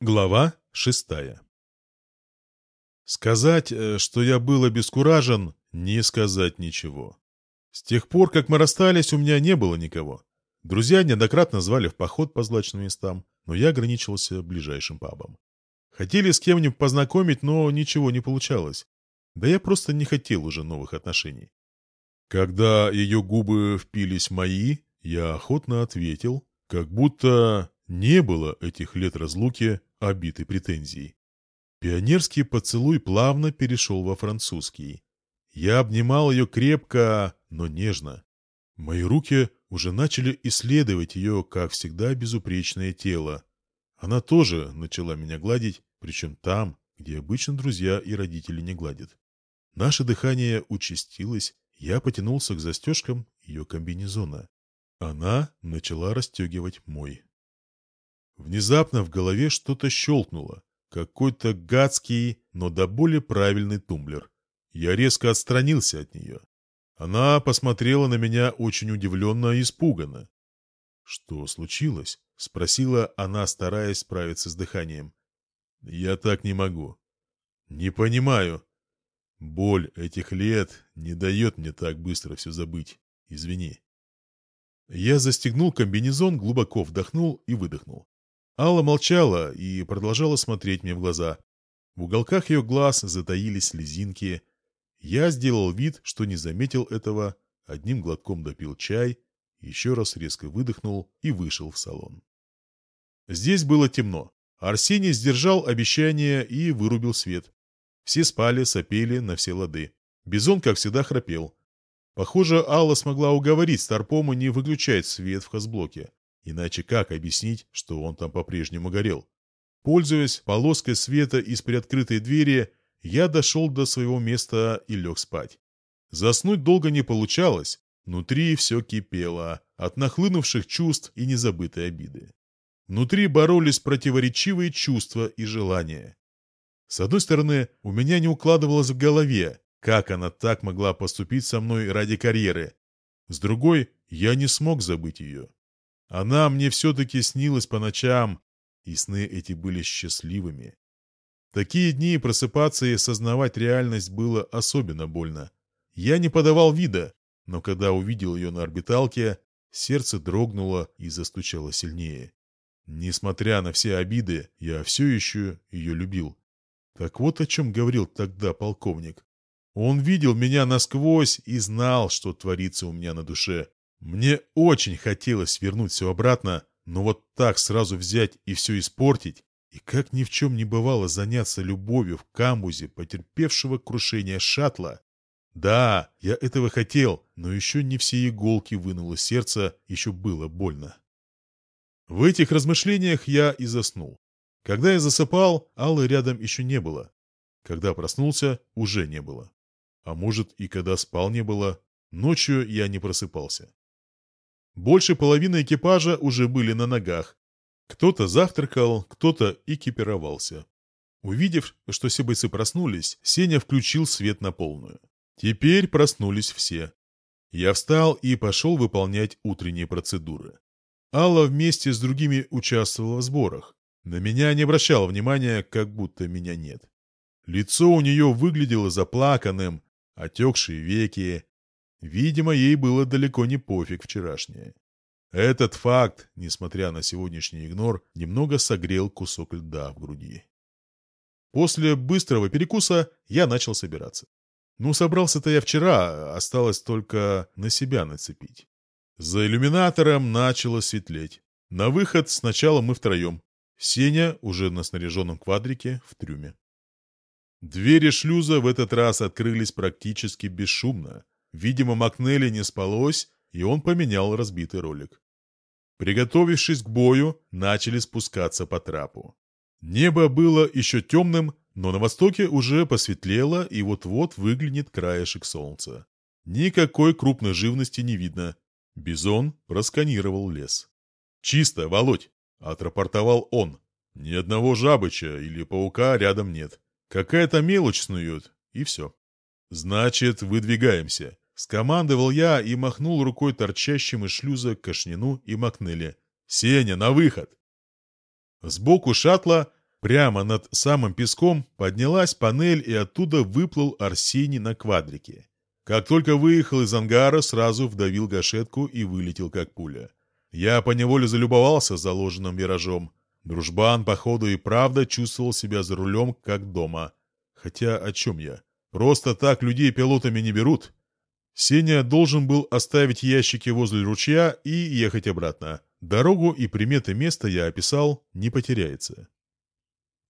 Глава шестая Сказать, э, что я был обескуражен, не сказать ничего. С тех пор, как мы расстались, у меня не было никого. Друзья неоднократно звали в поход по злачным местам, но я ограничивался ближайшим пабом. Хотели с кем-нибудь познакомить, но ничего не получалось. Да я просто не хотел уже новых отношений. Когда ее губы впились в мои, я охотно ответил, как будто не было этих лет разлуки обид и претензий. Пионерский поцелуй плавно перешел во французский. Я обнимал ее крепко, но нежно. Мои руки уже начали исследовать ее, как всегда, безупречное тело. Она тоже начала меня гладить, причем там, где обычно друзья и родители не гладят. Наше дыхание участилось, я потянулся к застежкам ее комбинезона. Она начала расстегивать мой. Внезапно в голове что-то щелкнуло. Какой-то гадский, но до боли правильный тумблер. Я резко отстранился от нее. Она посмотрела на меня очень удивленно и испуганно. «Что случилось?» — спросила она, стараясь справиться с дыханием. «Я так не могу». «Не понимаю». «Боль этих лет не дает мне так быстро все забыть. Извини». Я застегнул комбинезон, глубоко вдохнул и выдохнул. Алла молчала и продолжала смотреть мне в глаза. В уголках ее глаз затаились слезинки. Я сделал вид, что не заметил этого, одним глотком допил чай, еще раз резко выдохнул и вышел в салон. Здесь было темно. Арсений сдержал обещание и вырубил свет. Все спали, сопели на все лады. Бизон, как всегда, храпел. Похоже, Алла смогла уговорить Старпома не выключать свет в хазблоке. Иначе как объяснить, что он там по-прежнему горел? Пользуясь полоской света из приоткрытой двери, я дошел до своего места и лег спать. Заснуть долго не получалось, внутри все кипело от нахлынувших чувств и незабытой обиды. Внутри боролись противоречивые чувства и желания. С одной стороны, у меня не укладывалось в голове, как она так могла поступить со мной ради карьеры. С другой, я не смог забыть ее. Она мне все-таки снилась по ночам, и сны эти были счастливыми. Такие дни просыпаться и осознавать реальность было особенно больно. Я не подавал вида, но когда увидел ее на орбиталке, сердце дрогнуло и застучало сильнее. Несмотря на все обиды, я все еще ее любил. Так вот о чем говорил тогда полковник. Он видел меня насквозь и знал, что творится у меня на душе. Мне очень хотелось вернуть все обратно, но вот так сразу взять и все испортить, и как ни в чем не бывало заняться любовью в камбузе потерпевшего крушение шаттла. Да, я этого хотел, но еще не все иголки вынуло сердце, еще было больно. В этих размышлениях я и заснул. Когда я засыпал, Аллы рядом еще не было. Когда проснулся, уже не было. А может, и когда спал не было. Ночью я не просыпался. Больше половины экипажа уже были на ногах. Кто-то завтракал, кто-то экипировался. Увидев, что все бойцы проснулись, Сеня включил свет на полную. Теперь проснулись все. Я встал и пошел выполнять утренние процедуры. Алла вместе с другими участвовала в сборах. На меня не обращала внимания, как будто меня нет. Лицо у нее выглядело заплаканным, отекшие веки, Видимо, ей было далеко не пофиг вчерашнее. Этот факт, несмотря на сегодняшний игнор, немного согрел кусок льда в груди. После быстрого перекуса я начал собираться. Ну, собрался-то я вчера, осталось только на себя нацепить. За иллюминатором начало светлеть. На выход сначала мы втроем. Сеня уже на снаряженном квадрике в трюме. Двери шлюза в этот раз открылись практически бесшумно, Видимо, Макнелли не спалось, и он поменял разбитый ролик. Приготовившись к бою, начали спускаться по трапу. Небо было еще темным, но на востоке уже посветлело, и вот-вот выглянет краешек солнца. Никакой крупной живности не видно. Бизон просканировал лес. «Чисто, Володь!» — отрапортовал он. «Ни одного жабыча или паука рядом нет. Какая-то мелочь снует, и все». «Значит, выдвигаемся», — скомандовал я и махнул рукой торчащим из шлюза Кашнину и Макнелли. «Сеня, на выход!» Сбоку шаттла Прямо над самым песком поднялась панель, и оттуда выплыл Арсений на квадрике. Как только выехал из ангара, сразу вдавил гашетку и вылетел как пуля. Я поневоле залюбовался заложенным виражом. Дружбан, походу, и правда чувствовал себя за рулем, как дома. Хотя о чем я? Просто так людей пилотами не берут. Сеня должен был оставить ящики возле ручья и ехать обратно. Дорогу и приметы места я описал, не потеряется.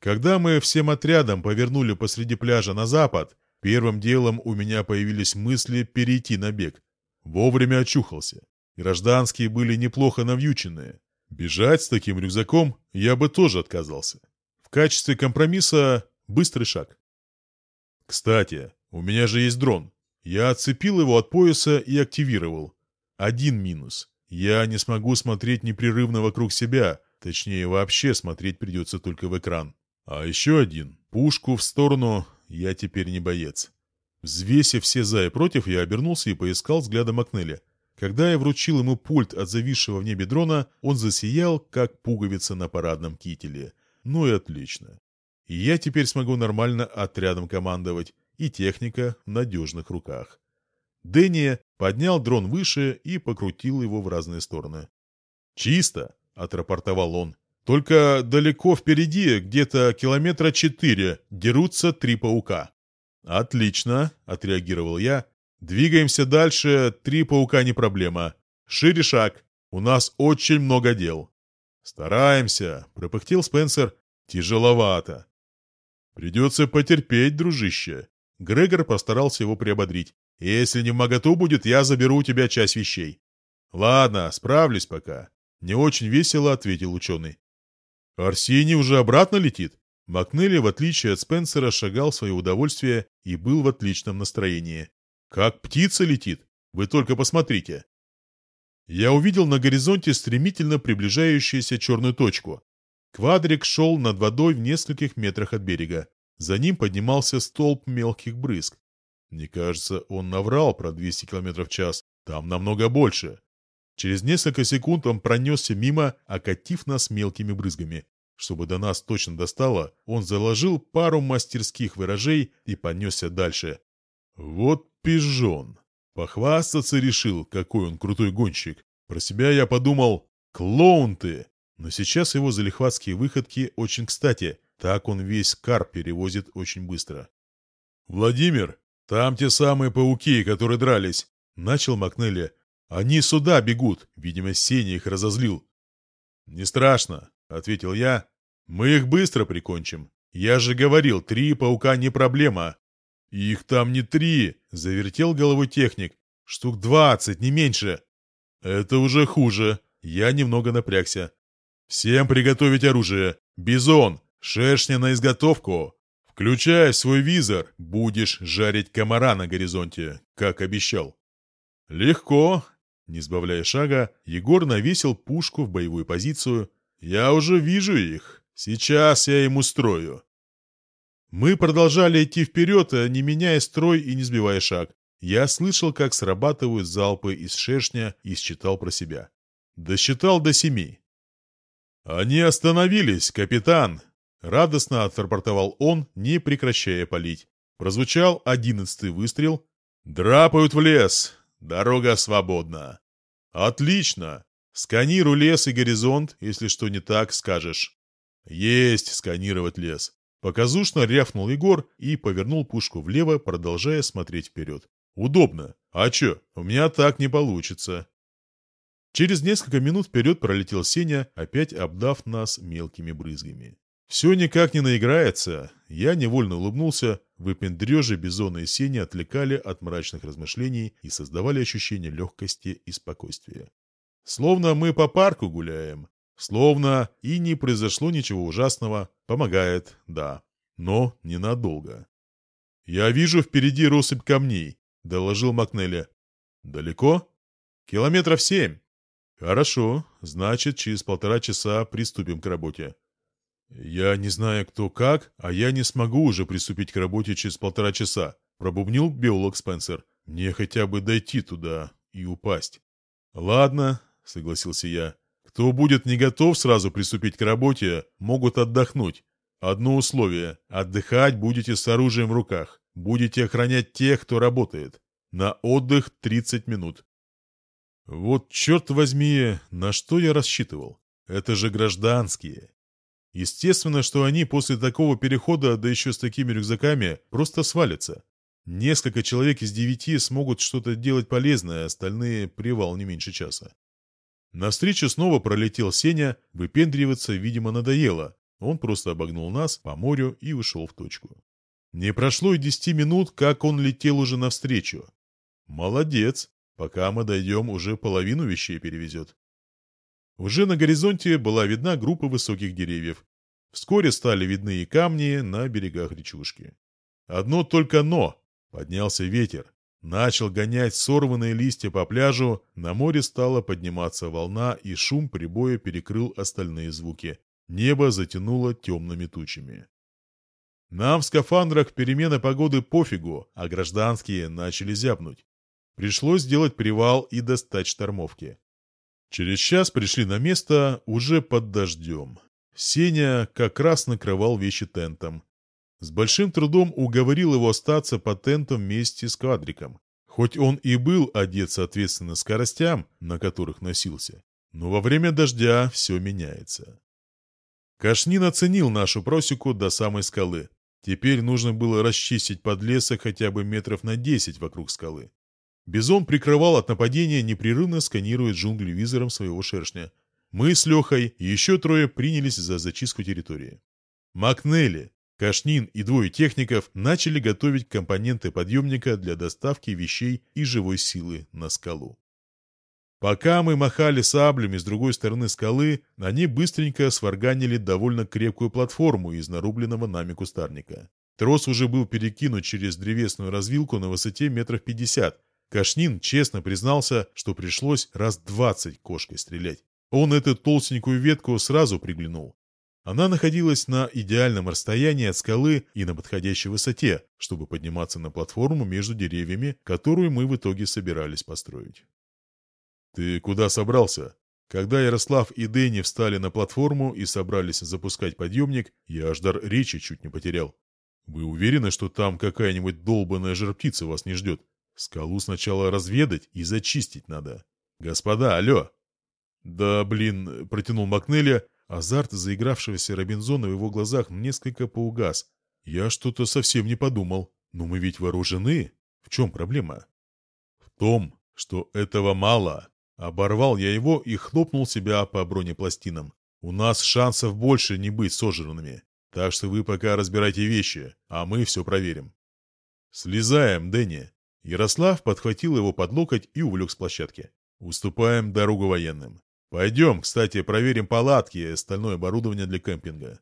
Когда мы всем отрядом повернули посреди пляжа на запад, первым делом у меня появились мысли перейти на бег. Вовремя очухался. Гражданские были неплохо навьюченные. Бежать с таким рюкзаком я бы тоже отказался. В качестве компромисса быстрый шаг. Кстати, у меня же есть дрон. Я отцепил его от пояса и активировал. Один минус. Я не смогу смотреть непрерывно вокруг себя, точнее вообще смотреть придется только в экран. А еще один. Пушку в сторону. Я теперь не боец. Взвесив все за и против, я обернулся и поискал взглядом Макнеля. Когда я вручил ему пульт от зависшего в небе дрона, он засиял, как пуговица на парадном кителе. Ну и отлично. И я теперь смогу нормально отрядом командовать, и техника в надежных руках. Дэнни поднял дрон выше и покрутил его в разные стороны. «Чисто!» — отрапортовал он. Только далеко впереди, где-то километра четыре, дерутся три паука. «Отлично», — отреагировал я. «Двигаемся дальше, три паука не проблема. Шире шаг, у нас очень много дел». «Стараемся», — пропыхтел Спенсер. «Тяжеловато». «Придется потерпеть, дружище». Грегор постарался его приободрить. «Если не в моготу будет, я заберу у тебя часть вещей». «Ладно, справлюсь пока». Не очень весело ответил ученый. Арсений уже обратно летит? Макнелли, в отличие от Спенсера, шагал в свое удовольствие и был в отличном настроении. Как птица летит! Вы только посмотрите! Я увидел на горизонте стремительно приближающуюся черную точку. Квадрик шел над водой в нескольких метрах от берега. За ним поднимался столб мелких брызг. Мне кажется, он наврал про 200 км в час. Там намного больше. Через несколько секунд он пронесся мимо, окатив нас мелкими брызгами. Чтобы до нас точно достало, он заложил пару мастерских выражей и понесся дальше. Вот пижон. Похвастаться решил, какой он крутой гонщик. Про себя я подумал, клоун ты. Но сейчас его залихватские выходки очень кстати. Так он весь кар перевозит очень быстро. «Владимир, там те самые пауки, которые дрались», — начал Макнелли, они сюда бегут. Видимо, Сеня их разозлил. «Не страшно», — ответил я. «Мы их быстро прикончим. Я же говорил, три паука не проблема». «Их там не три», — завертел головой техник. «Штук двадцать, не меньше». «Это уже хуже». Я немного напрягся. «Всем приготовить оружие. Бизон, шершня на изготовку. Включай свой визор, будешь жарить комара на горизонте, как обещал». «Легко», не сбавляя шага, Егор навесил пушку в боевую позицию. «Я уже вижу их. Сейчас я им устрою». Мы продолжали идти вперед, не меняя строй и не сбивая шаг. Я слышал, как срабатывают залпы из шершня и считал про себя. Досчитал до семи. «Они остановились, капитан!» — радостно отрапортовал он, не прекращая палить. Прозвучал одиннадцатый выстрел. «Драпают в лес! Дорога свободна. Отлично. Сканируй лес и горизонт, если что не так, скажешь. Есть сканировать лес. Показушно рявкнул Егор и повернул пушку влево, продолжая смотреть вперед. Удобно. А чё, у меня так не получится. Через несколько минут вперед пролетел Сеня, опять обдав нас мелкими брызгами. Все никак не наиграется. Я невольно улыбнулся. Выпендрежи Бизона и Сени отвлекали от мрачных размышлений и создавали ощущение легкости и спокойствия. Словно мы по парку гуляем. Словно и не произошло ничего ужасного. Помогает, да. Но ненадолго. «Я вижу впереди россыпь камней», — доложил Макнелли. «Далеко?» «Километров семь». «Хорошо. Значит, через полтора часа приступим к работе». «Я не знаю, кто как, а я не смогу уже приступить к работе через полтора часа», пробубнил биолог Спенсер. «Мне хотя бы дойти туда и упасть». «Ладно», — согласился я. «Кто будет не готов сразу приступить к работе, могут отдохнуть. Одно условие – отдыхать будете с оружием в руках. Будете охранять тех, кто работает. На отдых 30 минут. Вот черт возьми, на что я рассчитывал? Это же гражданские. Естественно, что они после такого перехода, да еще с такими рюкзаками, просто свалятся. Несколько человек из девяти смогут что-то делать полезное, остальные — привал не меньше часа. Навстречу снова пролетел Сеня, выпендриваться, видимо, надоело. Он просто обогнул нас по морю и ушел в точку. Не прошло и десяти минут, как он летел уже навстречу. Молодец, пока мы дойдем, уже половину вещей перевезет. Уже на горизонте была видна группа высоких деревьев. Вскоре стали видны и камни на берегах речушки. Одно только «но». Поднялся ветер. Начал гонять сорванные листья по пляжу, на море стала подниматься волна, и шум прибоя перекрыл остальные звуки. Небо затянуло темными тучами. Нам в скафандрах перемена погоды пофигу, а гражданские начали зябнуть. Пришлось сделать привал и достать штормовки. Через час пришли на место уже под дождем. Сеня как раз накрывал вещи тентом. С большим трудом уговорил его остаться под тентом вместе с квадриком. Хоть он и был одет соответственно скоростям, на которых носился, но во время дождя все меняется. Кашнин оценил нашу просеку до самой скалы. Теперь нужно было расчистить подлесок хотя бы метров на десять вокруг скалы. Бизон прикрывал от нападения, непрерывно сканируя джунгли визором своего шершня. Мы с Лехой и еще трое принялись за зачистку территории. Макнелли, Кашнин и двое техников начали готовить компоненты подъемника для доставки вещей и живой силы на скалу. Пока мы махали саблями с другой стороны скалы, они быстренько сварганили довольно крепкую платформу из нарубленного нами кустарника. Трос уже был перекинут через древесную развилку на высоте метров пятьдесят, Кашнин честно признался, что пришлось раз двадцать кошкой стрелять. Он эту толстенькую ветку сразу приглянул. Она находилась на идеальном расстоянии от скалы и на подходящей высоте, чтобы подниматься на платформу между деревьями, которую мы в итоге собирались построить. «Ты куда собрался?» Когда Ярослав и Дэнни встали на платформу и собрались запускать подъемник, я аж дар речи чуть не потерял. «Вы уверены, что там какая-нибудь долбанная жар-птица вас не ждет?» Скалу сначала разведать и зачистить надо. Господа, алло!» «Да, блин», — протянул Макнелли, азарт заигравшегося Робинзона в его глазах несколько поугас. «Я что-то совсем не подумал. Но мы ведь вооружены. В чем проблема?» «В том, что этого мало». Оборвал я его и хлопнул себя по бронепластинам. «У нас шансов больше не быть сожранными. Так что вы пока разбирайте вещи, а мы все проверим». «Слезаем, Дэнни», Ярослав подхватил его под локоть и увлек с площадки. «Уступаем дорогу военным. Пойдем, кстати, проверим палатки и остальное оборудование для кемпинга».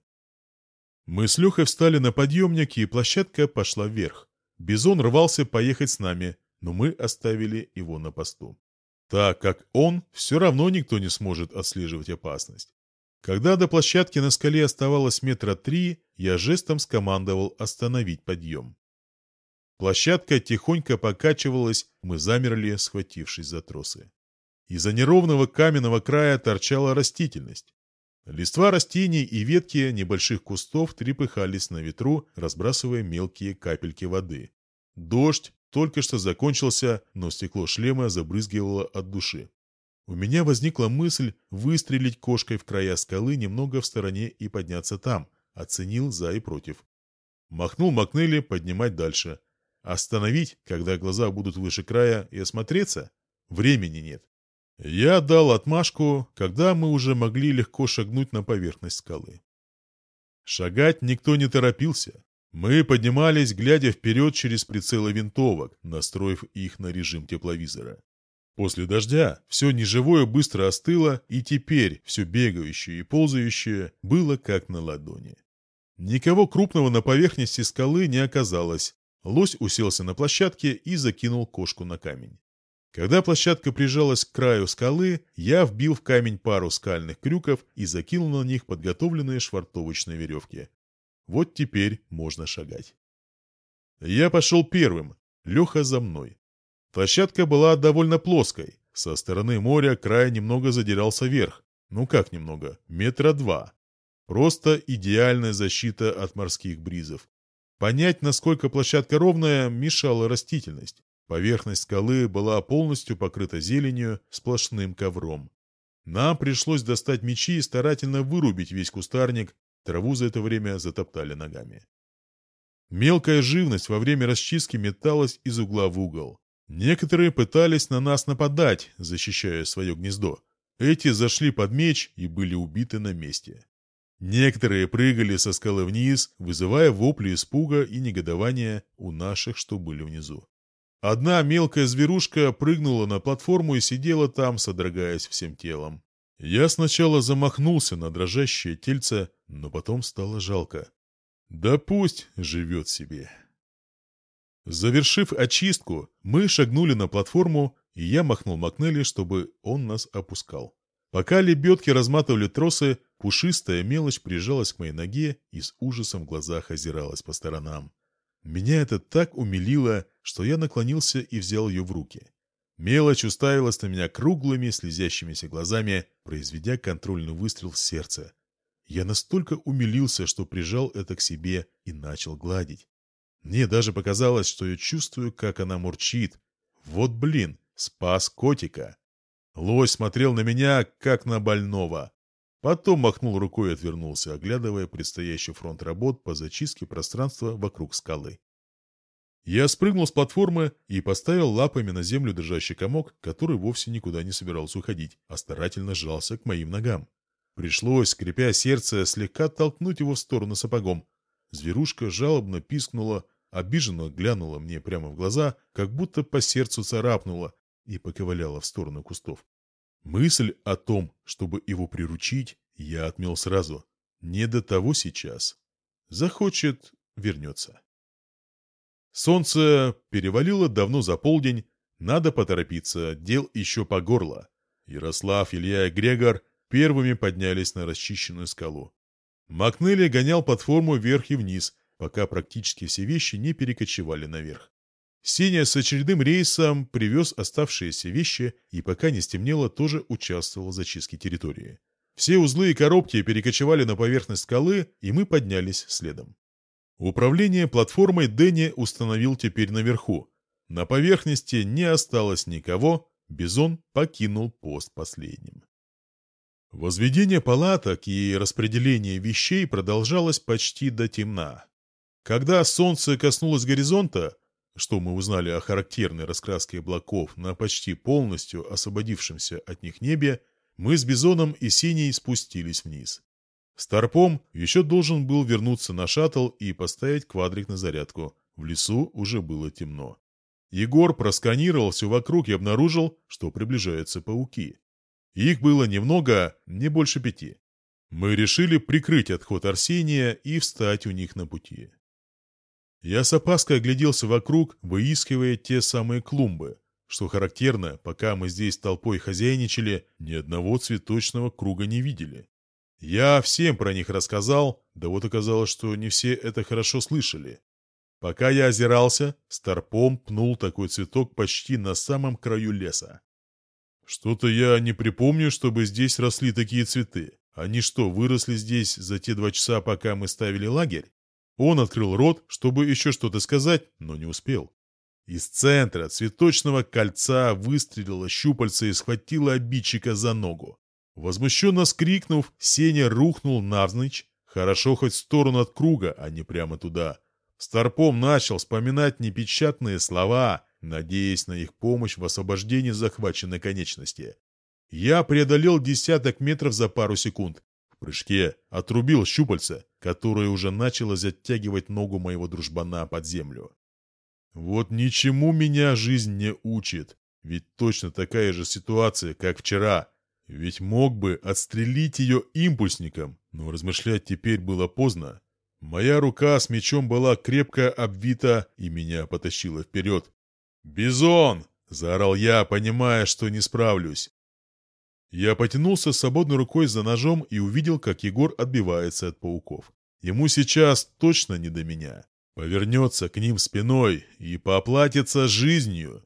Мы с Лехой встали на подъемник, и площадка пошла вверх. Бизон рвался поехать с нами, но мы оставили его на посту. Так как он, все равно никто не сможет отслеживать опасность. Когда до площадки на скале оставалось метра три, я жестом скомандовал остановить подъем. Площадка тихонько покачивалась, мы замерли, схватившись за тросы. Из-за неровного каменного края торчала растительность. Листва растений и ветки небольших кустов трепыхались на ветру, разбрасывая мелкие капельки воды. Дождь только что закончился, но стекло шлема забрызгивало от души. У меня возникла мысль выстрелить кошкой в края скалы немного в стороне и подняться там. Оценил за и против. Махнул Макнелли поднимать дальше. Остановить, когда глаза будут выше края, и осмотреться? Времени нет. Я дал отмашку, когда мы уже могли легко шагнуть на поверхность скалы. Шагать никто не торопился. Мы поднимались, глядя вперед через прицелы винтовок, настроив их на режим тепловизора. После дождя все неживое быстро остыло, и теперь все бегающее и ползающее было как на ладони. Никого крупного на поверхности скалы не оказалось, Лось уселся на площадке и закинул кошку на камень. Когда площадка прижалась к краю скалы, я вбил в камень пару скальных крюков и закинул на них подготовленные швартовочные веревки. Вот теперь можно шагать. Я пошел первым, Леха за мной. Площадка была довольно плоской. Со стороны моря край немного задирался вверх. Ну как немного? Метра два. Просто идеальная защита от морских бризов. Понять, насколько площадка ровная, мешала растительность. Поверхность скалы была полностью покрыта зеленью, сплошным ковром. Нам пришлось достать мечи и старательно вырубить весь кустарник, траву за это время затоптали ногами. Мелкая живность во время расчистки металась из угла в угол. Некоторые пытались на нас нападать, защищая свое гнездо. Эти зашли под меч и были убиты на месте. Некоторые прыгали со скалы вниз, вызывая вопли испуга и негодования у наших, что были внизу. Одна мелкая зверушка прыгнула на платформу и сидела там, содрогаясь всем телом. Я сначала замахнулся на дрожащее тельце, но потом стало жалко. Да пусть живет себе. Завершив очистку, мы шагнули на платформу, и я махнул Макнелли, чтобы он нас опускал. Пока лебедки разматывали тросы, пушистая мелочь прижалась к моей ноге и с ужасом в глазах озиралась по сторонам. Меня это так умилило, что я наклонился и взял ее в руки. Мелочь уставилась на меня круглыми, слезящимися глазами, произведя контрольный выстрел в сердце. Я настолько умилился, что прижал это к себе и начал гладить. Мне даже показалось, что я чувствую, как она мурчит. Вот блин, спас котика. Лось смотрел на меня, как на больного. Потом махнул рукой и отвернулся, оглядывая предстоящий фронт работ по зачистке пространства вокруг скалы. Я спрыгнул с платформы и поставил лапами на землю держащий комок, который вовсе никуда не собирался уходить, а старательно сжался к моим ногам. Пришлось, скрипя сердце, слегка толкнуть его в сторону сапогом. Зверушка жалобно пискнула, обиженно глянула мне прямо в глаза, как будто по сердцу царапнула, и поковыляла в сторону кустов. Мысль о том, чтобы его приручить, я отмел сразу. Не до того сейчас. Захочет — вернется. Солнце перевалило давно за полдень, надо поторопиться, дел еще по горло. Ярослав, Илья и Грегор первыми поднялись на расчищенную скалу. Макнелли гонял платформу вверх и вниз, пока практически все вещи не перекочевали наверх. Сеня с очередным рейсом привез оставшиеся вещи и пока не стемнело, тоже участвовал в зачистке территории. Все узлы и коробки перекочевали на поверхность скалы, и мы поднялись следом. Управление платформой Дэнни установил теперь наверху. На поверхности не осталось никого, Бизон покинул пост последним. Возведение палаток и распределение вещей продолжалось почти до темна. Когда солнце коснулось горизонта, что мы узнали о характерной раскраске облаков на почти полностью освободившемся от них небе, мы с Бизоном и Синей спустились вниз. Старпом еще должен был вернуться на шаттл и поставить квадрик на зарядку. В лесу уже было темно. Егор просканировал все вокруг и обнаружил, что приближаются пауки. Их было немного, не больше пяти. Мы решили прикрыть отход Арсения и встать у них на пути. Я с опаской огляделся вокруг, выискивая те самые клумбы. Что характерно, пока мы здесь толпой хозяйничали, ни одного цветочного круга не видели. Я всем про них рассказал, да вот оказалось, что не все это хорошо слышали. Пока я озирался, Старпом пнул такой цветок почти на самом краю леса. Что-то я не припомню, чтобы здесь росли такие цветы. Они что, выросли здесь за те два часа, пока мы ставили лагерь? Он открыл рот, чтобы еще что-то сказать, но не успел. Из центра цветочного кольца выстрелила щупальца и схватила обидчика за ногу. Возмущенно скрикнув, Сеня рухнул навзничь, хорошо хоть в сторону от круга, а не прямо туда. Старпом начал вспоминать непечатные слова, надеясь на их помощь в освобождении захваченной конечности. Я преодолел десяток метров за пару секунд. Прыжке отрубил щупальца, которое уже начало затягивать ногу моего дружбана под землю. Вот ничему меня жизнь не учит, ведь точно такая же ситуация, как вчера. Ведь мог бы отстрелить ее импульсником, но размышлять теперь было поздно. Моя рука с мечом была крепко обвита и меня потащила вперед. «Бизон!» — заорал я, понимая, что не справлюсь. Я потянулся свободной рукой за ножом и увидел, как Егор отбивается от пауков. Ему сейчас точно не до меня. Повернется к ним спиной и поплатится жизнью.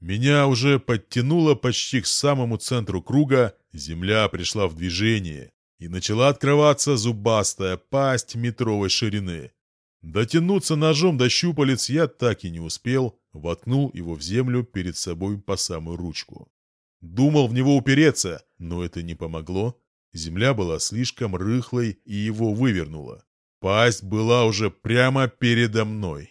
Меня уже подтянуло почти к самому центру круга, земля пришла в движение. и начала открываться зубастая пасть метровой ширины. Дотянуться ножом до щупалец я так и не успел, воткнул его в землю перед собой по самую ручку. Думал в него упереться, но это не помогло. Земля была слишком рыхлой и его вывернула. Пасть была уже прямо передо мной.